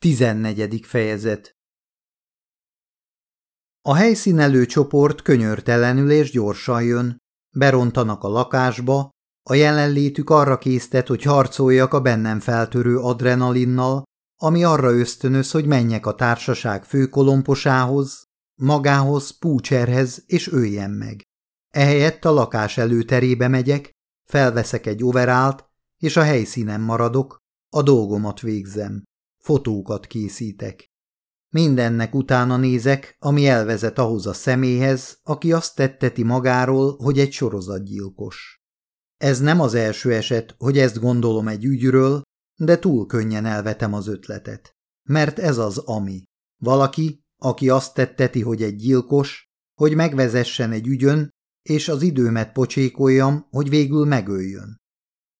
14. fejezet A helyszínelő csoport könyörtelenül és gyorsan jön, berontanak a lakásba, a jelenlétük arra késztet, hogy harcoljak a bennem feltörő adrenalinnal, ami arra ösztönöz, hogy menjek a társaság főkolomposához, magához, Púcserhez, és öljem meg. Ehelyett a lakás előterébe megyek, felveszek egy overált, és a helyszínen maradok, a dolgomat végzem. Fotókat készítek. Mindennek utána nézek, ami elvezet ahhoz a személyhez, aki azt tetteti magáról, hogy egy sorozatgyilkos. Ez nem az első eset, hogy ezt gondolom egy ügyről, de túl könnyen elvetem az ötletet. Mert ez az ami. Valaki, aki azt tetteti, hogy egy gyilkos, hogy megvezessen egy ügyön, és az időmet pocsékoljam, hogy végül megöljön.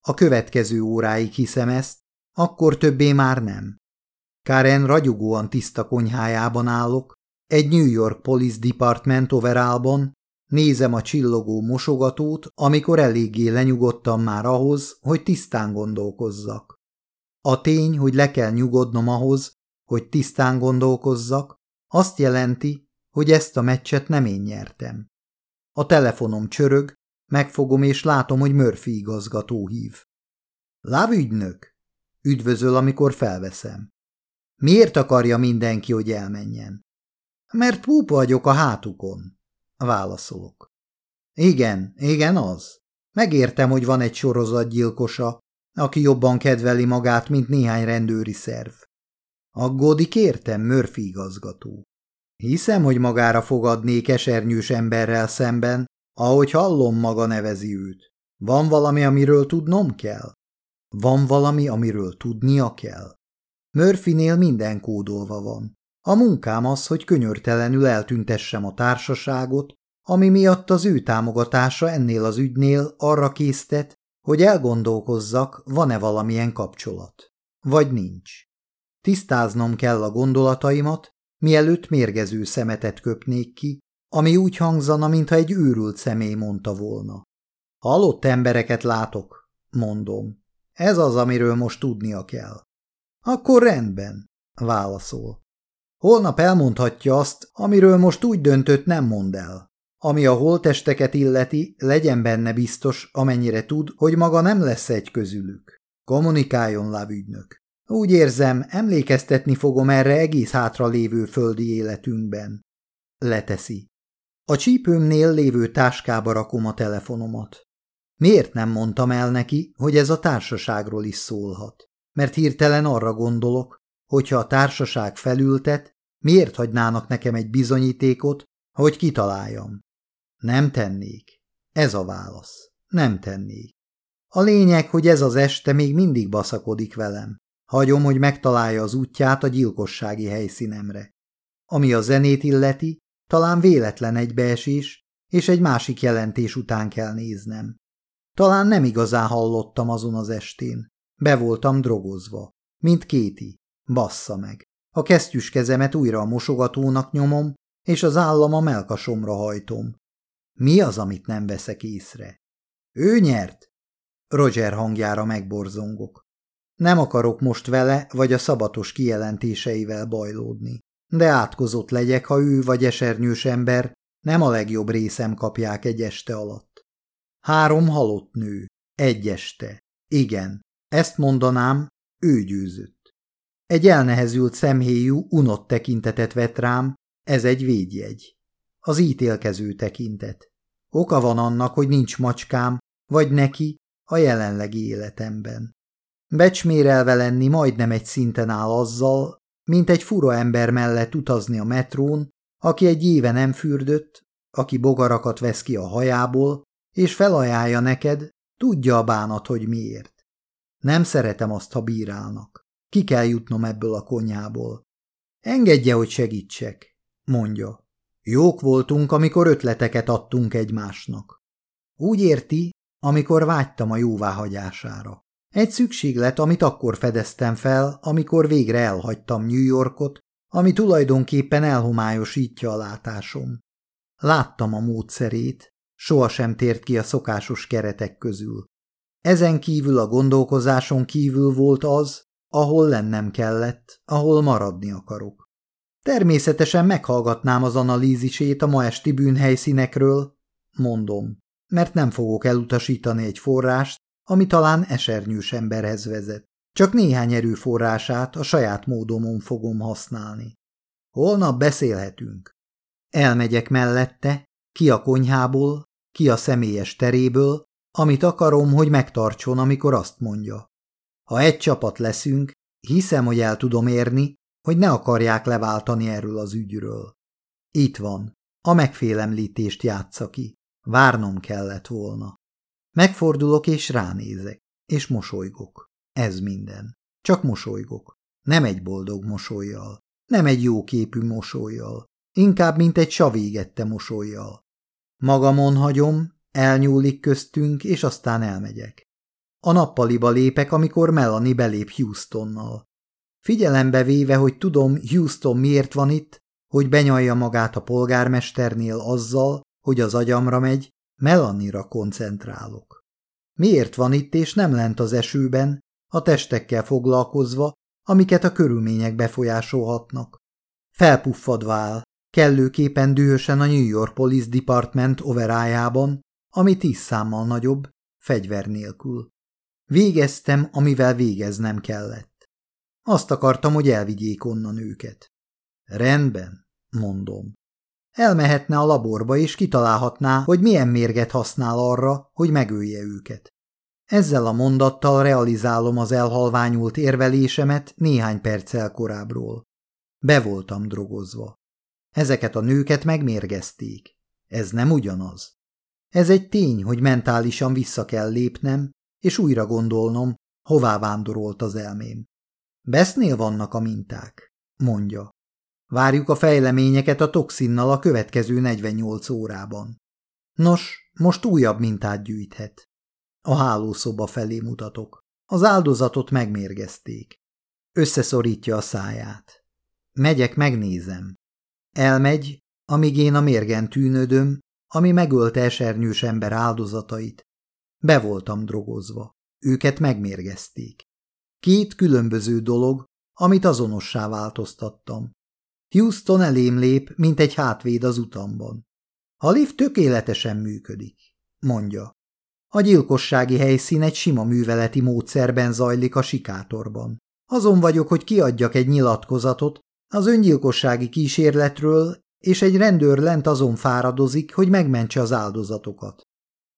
A következő óráig hiszem ezt, akkor többé már nem. Karen ragyogóan tiszta konyhájában állok, egy New York Police Department overallban, nézem a csillogó mosogatót, amikor eléggé lenyugodtam már ahhoz, hogy tisztán gondolkozzak. A tény, hogy le kell nyugodnom ahhoz, hogy tisztán gondolkozzak, azt jelenti, hogy ezt a meccset nem én nyertem. A telefonom csörög, megfogom és látom, hogy Murphy igazgató hív. Lávügynök! Üdvözöl, amikor felveszem. Miért akarja mindenki, hogy elmenjen? Mert púp vagyok a hátukon, válaszolok. Igen, igen az. Megértem, hogy van egy sorozatgyilkosa, aki jobban kedveli magát, mint néhány rendőri szerv. Aggódik értem, Murphy igazgató. Hiszem, hogy magára fogadnék esernyős emberrel szemben, ahogy hallom maga nevezi őt. Van valami, amiről tudnom kell? Van valami, amiről tudnia kell? Murphynél minden kódolva van. A munkám az, hogy könyörtelenül eltüntessem a társaságot, ami miatt az ő támogatása ennél az ügynél arra késztet, hogy elgondolkozzak, van-e valamilyen kapcsolat. Vagy nincs. Tisztáznom kell a gondolataimat, mielőtt mérgező szemetet köpnék ki, ami úgy hangzana, mintha egy őrült személy mondta volna. Halott embereket látok, mondom. Ez az, amiről most tudnia kell. Akkor rendben, válaszol. Holnap elmondhatja azt, amiről most úgy döntött nem mond el. Ami a holtesteket illeti, legyen benne biztos, amennyire tud, hogy maga nem lesz egy közülük. Kommunikáljon, lávügynök. Úgy érzem, emlékeztetni fogom erre egész hátra lévő földi életünkben. Leteszi. A csípőmnél lévő táskába rakom a telefonomat. Miért nem mondtam el neki, hogy ez a társaságról is szólhat? Mert hirtelen arra gondolok, hogyha a társaság felültet, miért hagynának nekem egy bizonyítékot, hogy kitaláljam. Nem tennék. Ez a válasz. Nem tennék. A lényeg, hogy ez az este még mindig baszakodik velem. Hagyom, hogy megtalálja az útját a gyilkossági helyszínemre. Ami a zenét illeti, talán véletlen egybeesés, és egy másik jelentés után kell néznem. Talán nem igazán hallottam azon az estén. Be voltam drogozva, mint Kéti. Bassza meg. A kesztyűs kezemet újra a mosogatónak nyomom, és az állam a melkasomra hajtom. Mi az, amit nem veszek észre? Ő nyert? Roger hangjára megborzongok. Nem akarok most vele vagy a szabatos kijelentéseivel bajlódni. De átkozott legyek, ha ő vagy esernyős ember nem a legjobb részem kapják egy este alatt. Három halott nő. Egy este. Igen, ezt mondanám, ő győzött. Egy elnehezült szemhéjú, unott tekintetet vett rám, ez egy védjegy. Az ítélkező tekintet. Oka van annak, hogy nincs macskám, vagy neki a jelenlegi életemben. Becsmérelve lenni majdnem egy szinten áll azzal, mint egy fura ember mellett utazni a metrón, aki egy éve nem fürdött, aki bogarakat vesz ki a hajából, és felajánlja neked, tudja a bánat, hogy miért. Nem szeretem azt, ha bírálnak. Ki kell jutnom ebből a konyhából. Engedje, hogy segítsek, mondja. Jók voltunk, amikor ötleteket adtunk egymásnak. Úgy érti, amikor vágytam a jóváhagyására. Egy szükséglet, amit akkor fedeztem fel, amikor végre elhagytam New Yorkot, ami tulajdonképpen elhomályosítja a látásom. Láttam a módszerét, sohasem tért ki a szokásos keretek közül. Ezen kívül a gondolkozáson kívül volt az, ahol lennem kellett, ahol maradni akarok. Természetesen meghallgatnám az analízisét a ma esti bűnhelyszínekről, mondom, mert nem fogok elutasítani egy forrást, ami talán esernyős emberhez vezet. Csak néhány erőforrását a saját módomon fogom használni. Holnap beszélhetünk. Elmegyek mellette, ki a konyhából, ki a személyes teréből, amit akarom, hogy megtartson, amikor azt mondja. Ha egy csapat leszünk, hiszem, hogy el tudom érni, hogy ne akarják leváltani erről az ügyről. Itt van, a megfélemlítést játsza ki. Várnom kellett volna. Megfordulok és ránézek, és mosolygok. Ez minden. Csak mosolygok. Nem egy boldog mosolyjal. Nem egy jóképű mosolyjal. Inkább, mint egy savégette mosolyjal. Magamon hagyom, elnyúlik köztünk, és aztán elmegyek. A nappaliba lépek, amikor Melanie belép Houstonnal. Figyelembe véve, hogy tudom, Houston miért van itt, hogy benyalja magát a polgármesternél azzal, hogy az agyamra megy, Melanira koncentrálok. Miért van itt és nem lent az esőben, a testekkel foglalkozva, amiket a körülmények befolyásolhatnak? Felpuffadva áll, kellőképpen dühösen a New York Police Department overájában, ami tíz számmal nagyobb, fegyver nélkül. Végeztem, amivel végeznem kellett. Azt akartam, hogy elvigyék onnan őket. Rendben, mondom. Elmehetne a laborba, és kitalálhatná, hogy milyen mérget használ arra, hogy megölje őket. Ezzel a mondattal realizálom az elhalványult érvelésemet néhány perccel korábbról. Be voltam drogozva. Ezeket a nőket megmérgezték. Ez nem ugyanaz. Ez egy tény, hogy mentálisan vissza kell lépnem, és újra gondolnom, hová vándorolt az elmém. Besznél vannak a minták, mondja. Várjuk a fejleményeket a toxinnal a következő 48 órában. Nos, most újabb mintát gyűjthet. A hálószoba felé mutatok. Az áldozatot megmérgezték. Összeszorítja a száját. Megyek, megnézem. Elmegy, amíg én a mérgen tűnödöm, ami megölte esernyős ember áldozatait. Be voltam drogozva. Őket megmérgezték. Két különböző dolog, amit azonossá változtattam. Houston elém lép, mint egy hátvéd az utamban. A lift tökéletesen működik, mondja. A gyilkossági helyszín egy sima műveleti módszerben zajlik a sikátorban. Azon vagyok, hogy kiadjak egy nyilatkozatot az öngyilkossági kísérletről, és egy rendőr lent azon fáradozik, hogy megmentse az áldozatokat.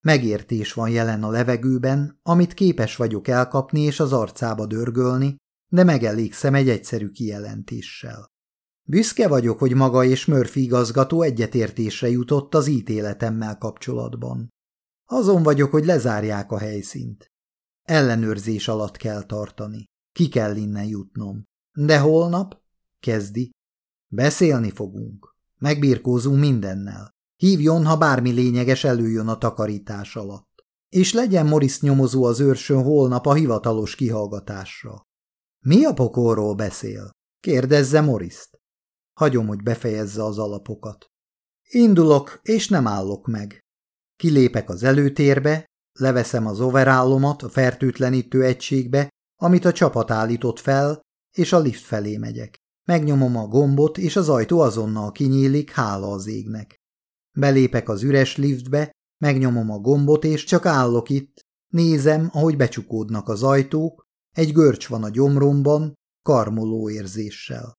Megértés van jelen a levegőben, amit képes vagyok elkapni és az arcába dörgölni, de megelégszem egy egyszerű kijelentéssel. Büszke vagyok, hogy maga és Murphy igazgató egyetértésre jutott az ítéletemmel kapcsolatban. Azon vagyok, hogy lezárják a helyszínt. Ellenőrzés alatt kell tartani. Ki kell innen jutnom. De holnap? Kezdi. Beszélni fogunk. Megbírkózunk mindennel. Hívjon, ha bármi lényeges előjön a takarítás alatt. És legyen Morris nyomozó az őrsön holnap a hivatalos kihallgatásra. Mi a pokorról beszél? Kérdezze Moriszt. Hagyom, hogy befejezze az alapokat. Indulok, és nem állok meg. Kilépek az előtérbe, leveszem az overállomat a fertőtlenítő egységbe, amit a csapat állított fel, és a lift felé megyek. Megnyomom a gombot, és az ajtó azonnal kinyílik, hála az égnek. Belépek az üres liftbe, megnyomom a gombot, és csak állok itt. Nézem, ahogy becsukódnak az ajtók, egy görcs van a gyomromban, karmoló érzéssel.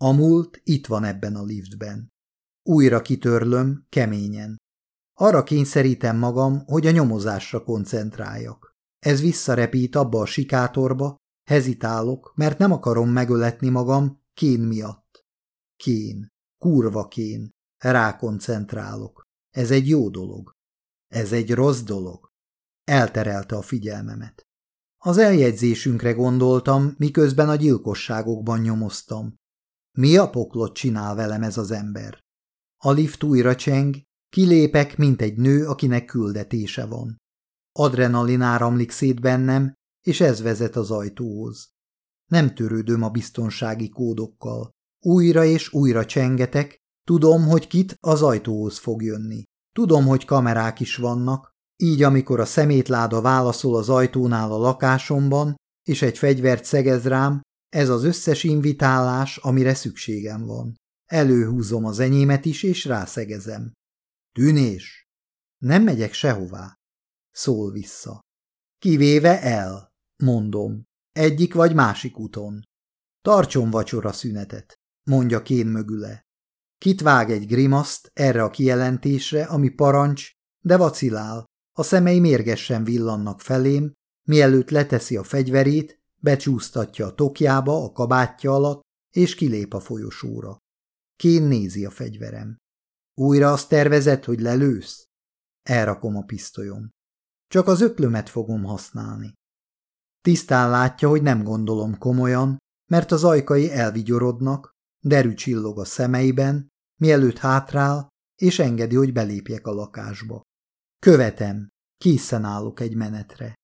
A múlt itt van ebben a liftben. Újra kitörlöm, keményen. Arra kényszerítem magam, hogy a nyomozásra koncentráljak. Ez visszarepít abba a sikátorba, hezitálok, mert nem akarom megöletni magam kén miatt. Kén, kurva kén, rákoncentrálok. Ez egy jó dolog. Ez egy rossz dolog. Elterelte a figyelmemet. Az eljegyzésünkre gondoltam, miközben a gyilkosságokban nyomoztam. Mi a poklot csinál velem ez az ember? A lift újra cseng, kilépek, mint egy nő, akinek küldetése van. Adrenalin áramlik szét bennem, és ez vezet az ajtóhoz. Nem törődöm a biztonsági kódokkal. Újra és újra csengetek, tudom, hogy kit az ajtóhoz fog jönni. Tudom, hogy kamerák is vannak, így amikor a szemétláda válaszol az ajtónál a lakásomban, és egy fegyvert szegez rám, ez az összes invitálás, amire szükségem van. Előhúzom az enyémet is, és rászegezem. Tűnés! Nem megyek sehová. Szól vissza. Kivéve el, mondom, egyik vagy másik úton. Tartson vacsora szünetet, mondja kén mögüle. Kit vág egy grimaszt erre a kijelentésre, ami parancs, de vacilál, a szemei mérgesen villannak felém, mielőtt leteszi a fegyverét, becsúsztatja a tokjába, a kabátja alatt, és kilép a folyosóra. Kén nézi a fegyverem. Újra azt tervezett, hogy lelősz? Elrakom a pisztolyom. Csak az öklömet fogom használni. Tisztán látja, hogy nem gondolom komolyan, mert az ajkai elvigyorodnak, derű csillog a szemeiben, mielőtt hátrál, és engedi, hogy belépjek a lakásba. Követem, készen állok egy menetre.